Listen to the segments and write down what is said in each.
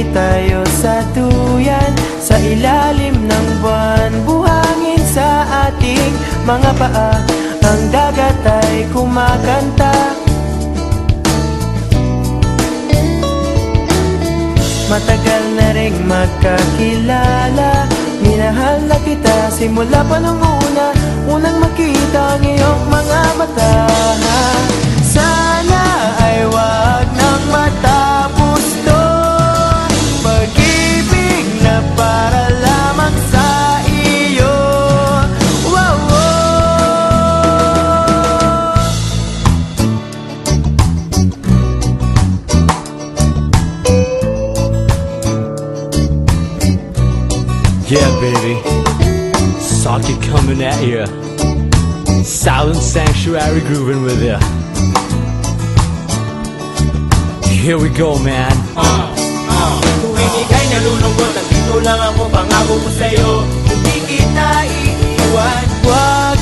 Magkatabi tayo sa tuyan Sa ilalim ng buwan. Buhangin sa ating mga paa Ang dagat ay kumakanta. Matagal na ring magkakilala Minahal na kita simula pa nung una. Unang makita ang iyong Yeah, baby. Saki coming at ya. Silent Sanctuary grooving with ya. Here we go, man. Kung ika'y nalulungkot Nandito lang ako Pangako ko sa'yo Hindi kita iiwan Huwag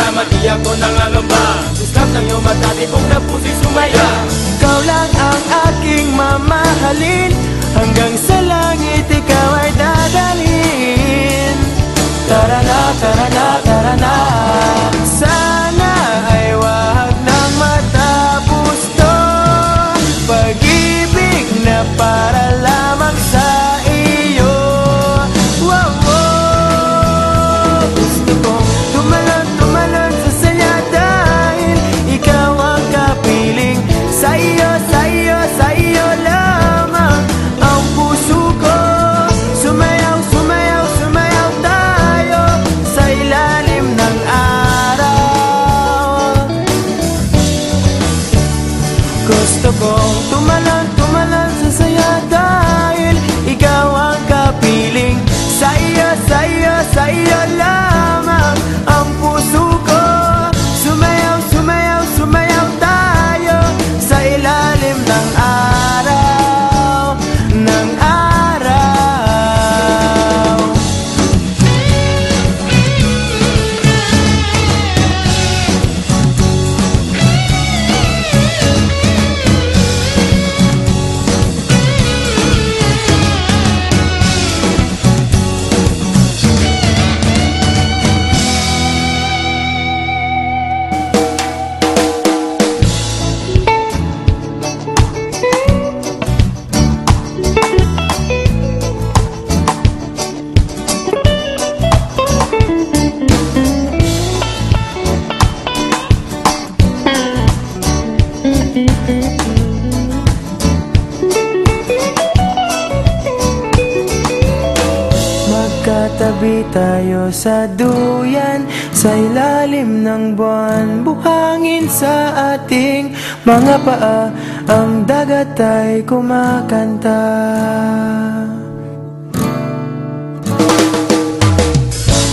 kasama Di ako nangangamba Gusto ng iyong mata kong na puso'y sumaya. Ikaw lang ang aking mamahalin. Hanggang sa langit ikaw ay dadalhin. Tara na, tara na, tara na. Sana ay wag nang matapos to. Na para ng Magkatabi tayo sa duyan Sa ilalim ng buwan. Buhangin sa ating mga paa Ang dagat ay kumakanta.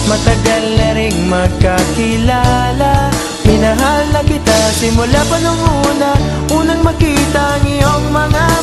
Matagal na ring magkakilala Minahal na simula pa nung una Unang makita ang iyong mga